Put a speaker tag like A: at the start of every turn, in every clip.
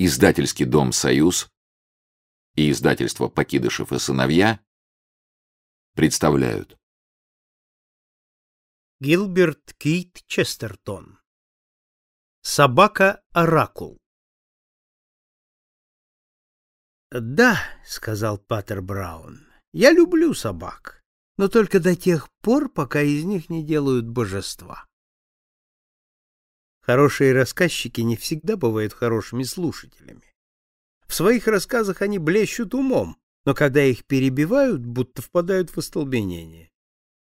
A: Издательский дом «Союз» и издательство «Покидышев и сыновья» представляют.
B: Гилберт Кейт Честертон Собака-оракул «Да», — сказал Паттер Браун, — «я люблю собак, но только до тех пор, пока из них не делают божества». Хорошие рассказчики не всегда бывают хорошими слушателями. В своих рассказах они блещут умом, но когда их перебивают, будто впадают в остолбенение.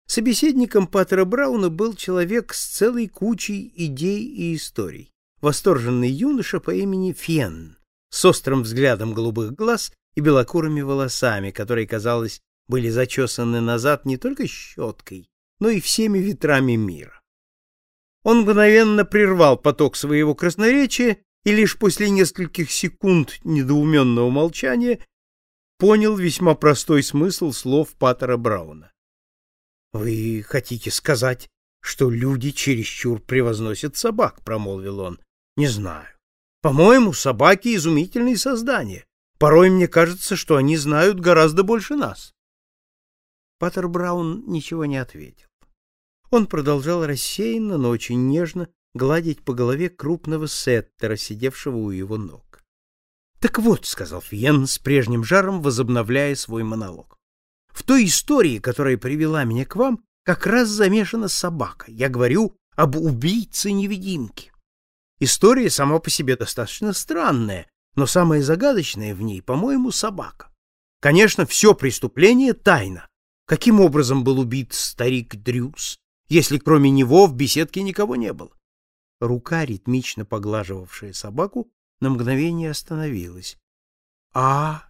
B: Собеседником Паттера Брауна был человек с целой кучей идей и историй. Восторженный юноша по имени Фен, с острым взглядом голубых глаз и белокурыми волосами, которые, казалось, были зачесаны назад не только щеткой, но и всеми ветрами мира. Он мгновенно прервал поток своего красноречия и лишь после нескольких секунд недоуменного молчания понял весьма простой смысл слов Паттера Брауна. «Вы хотите сказать, что люди чересчур превозносят собак?» — промолвил он. «Не знаю. По-моему, собаки — изумительные создания. Порой мне кажется, что они знают гораздо больше нас». Паттер Браун ничего не ответил. Он продолжал рассеянно, но очень нежно гладить по голове крупного сеттера, сидевшего у его ног. «Так вот», — сказал Фиен с прежним жаром, возобновляя свой монолог, — «в той истории, которая привела меня к вам, как раз замешана собака. Я говорю об убийце-невидимке. История сама по себе достаточно странная, но самое загадочное в ней, по-моему, собака. Конечно, все преступление — тайна. Каким образом был убит старик Дрюс? Если кроме него в беседке никого не было. Рука, ритмично поглаживавшая собаку, на мгновение остановилась. — А,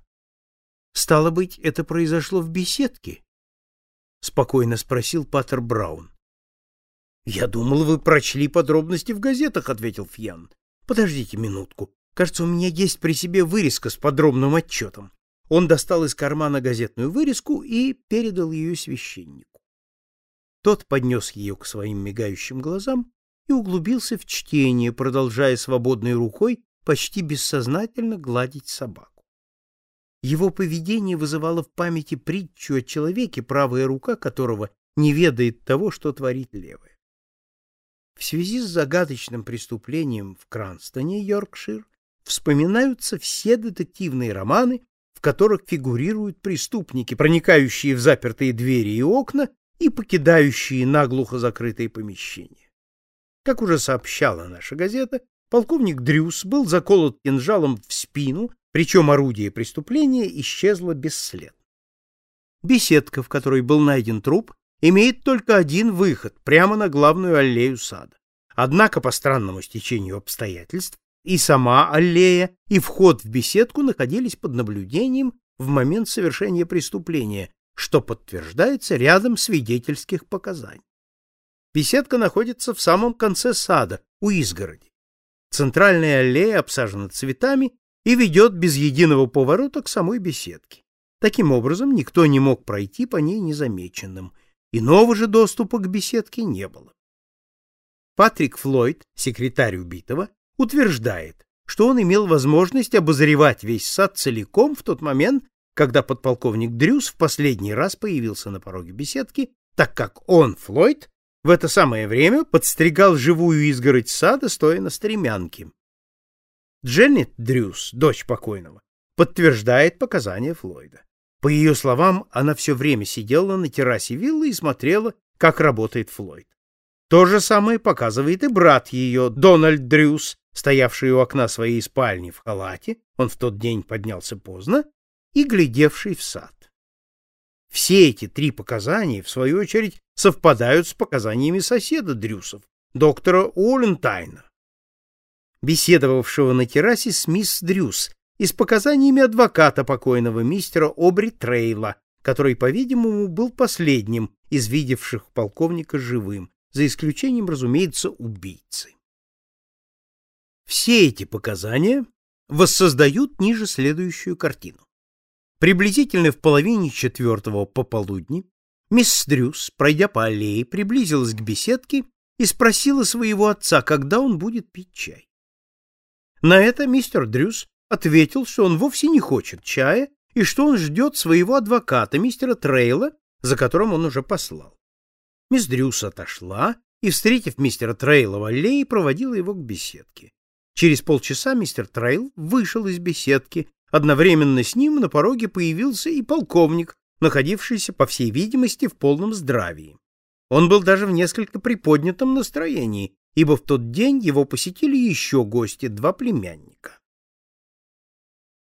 B: стало быть, это произошло в беседке? — спокойно спросил Паттер Браун. — Я думал, вы прочли подробности в газетах, — ответил Фьян. — Подождите минутку. Кажется, у меня есть при себе вырезка с подробным отчетом. Он достал из кармана газетную вырезку и передал ее священнику. Тот поднес ее к своим мигающим глазам и углубился в чтение, продолжая свободной рукой почти бессознательно гладить собаку. Его поведение вызывало в памяти притчу о человеке, правая рука которого не ведает того, что творит левая. В связи с загадочным преступлением в Кранстоне, Йоркшир, вспоминаются все детективные романы, в которых фигурируют преступники, проникающие в запертые двери и окна и покидающие наглухо закрытые помещения. Как уже сообщала наша газета, полковник Дрюс был заколот кинжалом в спину, причем орудие преступления исчезло бесследно. Беседка, в которой был найден труп, имеет только один выход прямо на главную аллею сада. Однако по странному стечению обстоятельств и сама аллея, и вход в беседку находились под наблюдением в момент совершения преступления, что подтверждается рядом свидетельских показаний. Беседка находится в самом конце сада, у изгороди. Центральная аллея обсажена цветами и ведет без единого поворота к самой беседке. Таким образом, никто не мог пройти по ней незамеченным. Иного же доступа к беседке не было. Патрик Флойд, секретарь убитого, утверждает, что он имел возможность обозревать весь сад целиком в тот момент, когда подполковник Дрюс в последний раз появился на пороге беседки, так как он, Флойд, в это самое время подстригал живую изгородь сада, стоя на стремянке. Дженнет Дрюс, дочь покойного, подтверждает показания Флойда. По ее словам, она все время сидела на террасе виллы и смотрела, как работает Флойд. То же самое показывает и брат ее, Дональд Дрюс, стоявший у окна своей спальни в халате, он в тот день поднялся поздно, и глядевший в сад. Все эти три показания, в свою очередь, совпадают с показаниями соседа Дрюсов, доктора Уоллентайна, беседовавшего на террасе с мисс Дрюс, и с показаниями адвоката покойного мистера Обри Трейла, который, по-видимому, был последним из видевших полковника живым, за исключением, разумеется, убийцы. Все эти показания воссоздают ниже следующую картину. Приблизительно в половине четвертого пополудни мисс Дрюс, пройдя по аллее, приблизилась к беседке и спросила своего отца, когда он будет пить чай. На это мистер Дрюс ответил, что он вовсе не хочет чая и что он ждет своего адвоката, мистера Трейла, за которым он уже послал. Мисс Дрюс отошла и, встретив мистера Трейла в аллее, проводила его к беседке. Через полчаса мистер Трейл вышел из беседки. Одновременно с ним на пороге появился и полковник, находившийся, по всей видимости, в полном здравии. Он был даже в несколько приподнятом настроении, ибо в тот день его посетили еще гости, два племянника.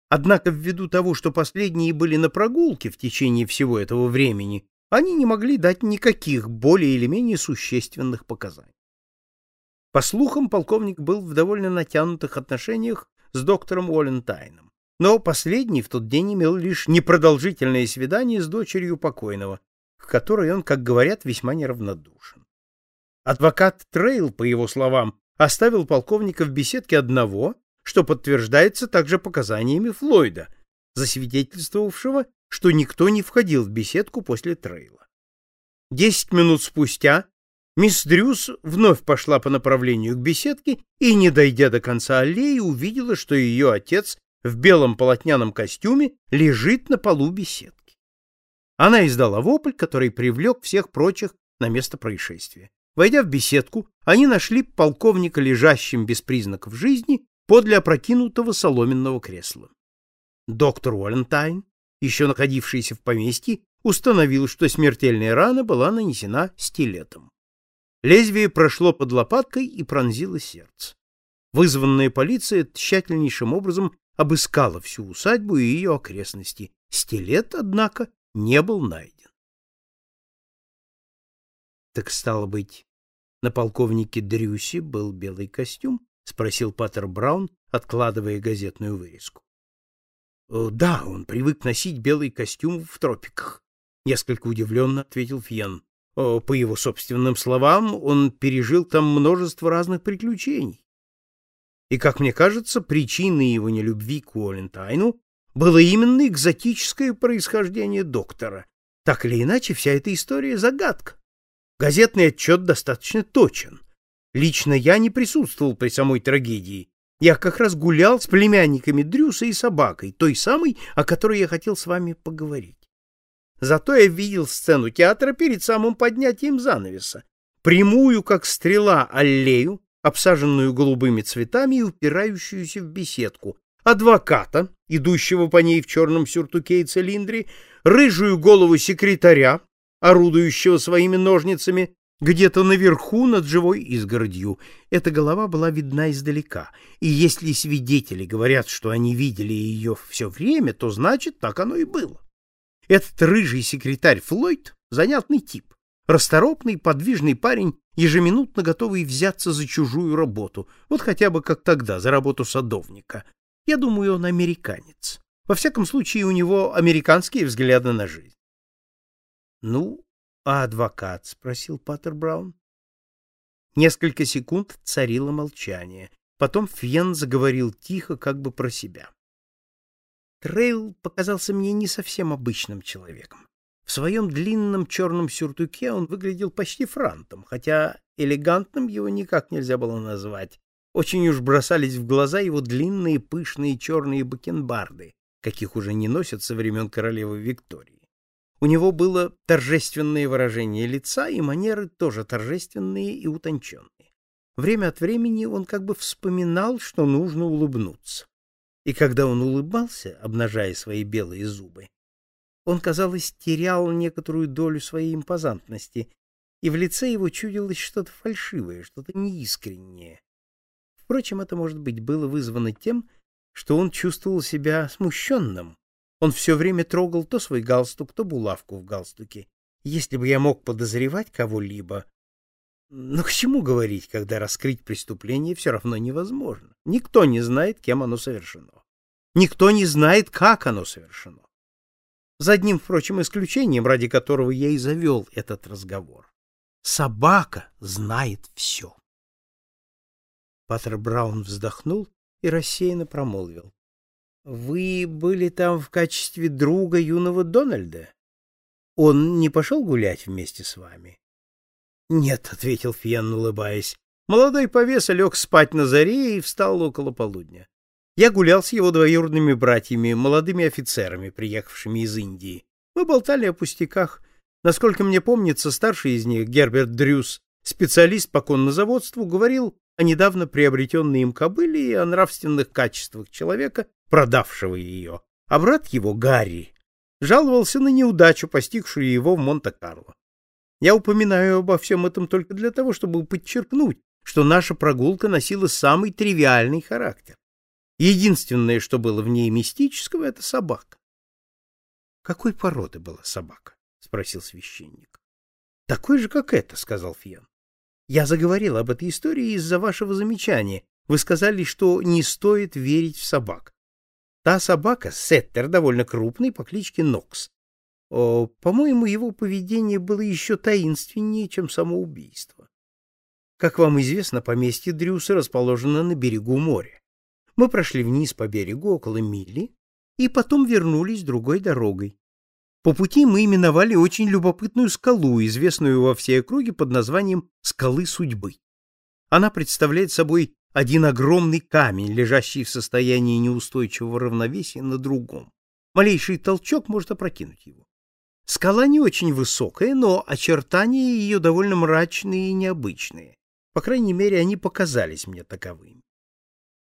B: Однако ввиду того, что последние были на прогулке в течение всего этого времени, они не могли дать никаких более или менее существенных показаний. По слухам, полковник был в довольно натянутых отношениях с доктором Уоллентайном, но последний в тот день имел лишь непродолжительное свидание с дочерью покойного, к которой он, как говорят, весьма неравнодушен. Адвокат Трейл, по его словам, оставил полковника в беседке одного что подтверждается также показаниями Флойда, засвидетельствовавшего, что никто не входил в беседку после трейла. Десять минут спустя мисс Дрюс вновь пошла по направлению к беседке и, не дойдя до конца аллеи, увидела, что ее отец в белом полотняном костюме лежит на полу беседки. Она издала вопль, который привлек всех прочих на место происшествия. Войдя в беседку, они нашли полковника лежащим без признаков жизни подле опрокинутого соломенного кресла. Доктор Уоллентайн, еще находившийся в поместье, установил, что смертельная рана была нанесена стилетом. Лезвие прошло под лопаткой и пронзило сердце. Вызванная полиция тщательнейшим образом обыскала всю усадьбу и ее окрестности. Стилет, однако, не был найден. Так стало быть, на полковнике Дрюсе был белый костюм? спросил Паттер Браун, откладывая газетную вырезку. «Э, да, он привык носить белый костюм в тропиках, несколько удивленно ответил Фьен. Э, по его собственным словам, он пережил там множество разных приключений. И, как мне кажется, причиной его нелюбви к Уоллентайну было именно экзотическое происхождение доктора. Так или иначе, вся эта история — загадка. Газетный отчет достаточно точен. Лично я не присутствовал при самой трагедии. Я как раз гулял с племянниками Дрюса и собакой, той самой, о которой я хотел с вами поговорить. Зато я видел сцену театра перед самым поднятием занавеса. Прямую, как стрела, аллею, обсаженную голубыми цветами и упирающуюся в беседку, адвоката, идущего по ней в черном сюртуке и цилиндре, рыжую голову секретаря, орудующего своими ножницами, где-то наверху над живой изгородью. Эта голова была видна издалека, и если свидетели говорят, что они видели ее все время, то значит, так оно и было. Этот рыжий секретарь Флойд — занятный тип, расторопный, подвижный парень, ежеминутно готовый взяться за чужую работу, вот хотя бы как тогда, за работу садовника. Я думаю, он американец. Во всяком случае, у него американские взгляды на жизнь. Ну, а адвокат? спросил патер Браун. Несколько секунд царило молчание. Потом Фьен заговорил тихо, как бы про себя. Трейл показался мне не совсем обычным человеком. В своем длинном черном сюртуке он выглядел почти франтом, хотя элегантным его никак нельзя было назвать. Очень уж бросались в глаза его длинные пышные черные бакенбарды, каких уже не носят со времен королевы Виктории. У него было торжественное выражение лица, и манеры тоже торжественные и утонченные. Время от времени он как бы вспоминал, что нужно улыбнуться. И когда он улыбался, обнажая свои белые зубы, он, казалось, терял некоторую долю своей импозантности, и в лице его чудилось что-то фальшивое, что-то неискреннее. Впрочем, это, может быть, было вызвано тем, что он чувствовал себя смущенным, он все время трогал то свой галстук, то булавку в галстуке. Если бы я мог подозревать кого-либо... Но к чему говорить, когда раскрыть преступление все равно невозможно? Никто не знает, кем оно совершено. Никто не знает, как оно совершено. За одним, впрочем, исключением, ради которого я и завел этот разговор. Собака знает все. Паттер Браун вздохнул и рассеянно промолвил. Вы были там в качестве друга юного Дональда? Он не пошел гулять вместе с вами? Нет, ответил Фиен, улыбаясь. Молодой повеса лег спать на заре и встал около полудня. Я гулял с его двоюродными братьями, молодыми офицерами, приехавшими из Индии. Мы болтали о пустяках. Насколько мне помнится, старший из них, Герберт Дрюс, специалист по коннозаводству, говорил о недавно приобретенной им кобыле и о нравственных качествах человека, продавшего ее. А брат его, Гарри, жаловался на неудачу, постигшую его в Монте-Карло. Я упоминаю обо всем этом только для того, чтобы подчеркнуть, что наша прогулка носила самый тривиальный характер. Единственное, что было в ней мистического, это собака. Какой породы была собака? спросил священник. Такой же, как эта, сказал Фиан. Я заговорил об этой истории из-за вашего замечания. Вы сказали, что не стоит верить в собак. Та собака, сеттер, довольно крупный, по кличке Нокс. По-моему, его поведение было еще таинственнее, чем самоубийство. Как вам известно, поместье Дрюса расположено на берегу моря. Мы прошли вниз по берегу около мили и потом вернулись другой дорогой. По пути мы именовали очень любопытную скалу, известную во всей округе под названием «Скалы судьбы». Она представляет собой один огромный камень, лежащий в состоянии неустойчивого равновесия на другом. Малейший толчок может опрокинуть его. Скала не очень высокая, но очертания ее довольно мрачные и необычные. По крайней мере, они показались мне таковыми.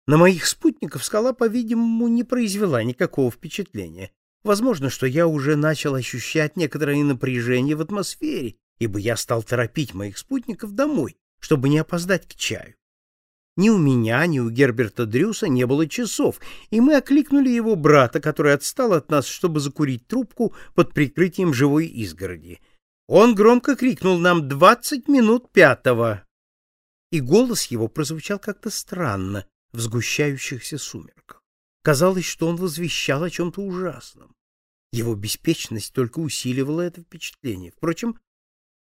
B: На моих спутников скала, по-видимому, не произвела никакого впечатления. Возможно, что я уже начал ощущать некоторое напряжение в атмосфере, ибо я стал торопить моих спутников домой, чтобы не опоздать к чаю. Ни у меня, ни у Герберта Дрюса не было часов, и мы окликнули его брата, который отстал от нас, чтобы закурить трубку под прикрытием живой изгороди. Он громко крикнул нам «двадцать минут пятого!» И голос его прозвучал как-то странно, в сгущающихся сумерках. Казалось, что он возвещал о чем-то ужасном. Его беспечность только усиливала это впечатление. Впрочем,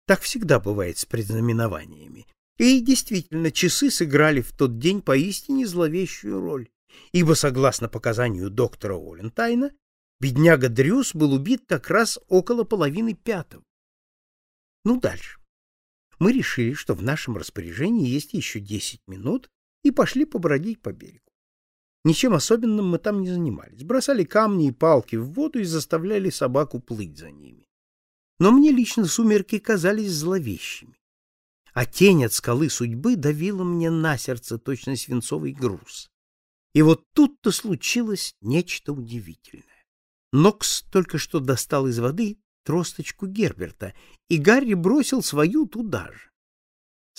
B: так всегда бывает с предзнаменованиями. И действительно, часы сыграли в тот день поистине зловещую роль, ибо, согласно показанию доктора Олентайна, бедняга Дрюс был убит как раз около половины пятого. Ну, дальше. Мы решили, что в нашем распоряжении есть еще десять минут, и пошли побродить по берегу. Ничем особенным мы там не занимались. Бросали камни и палки в воду и заставляли собаку плыть за ними. Но мне лично сумерки казались зловещими. А тень от скалы судьбы давила мне на сердце точно свинцовый груз. И вот тут-то случилось нечто удивительное. Нокс только что достал из воды тросточку Герберта, и Гарри бросил свою туда же.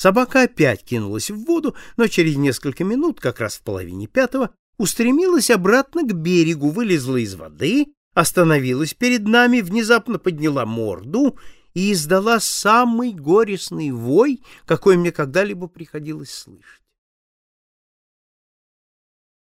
B: Собака опять кинулась в воду, но через несколько минут, как раз в половине пятого, устремилась обратно к берегу, вылезла из воды, остановилась перед нами, внезапно подняла морду и издала самый горестный вой, какой мне когда-либо приходилось слышать.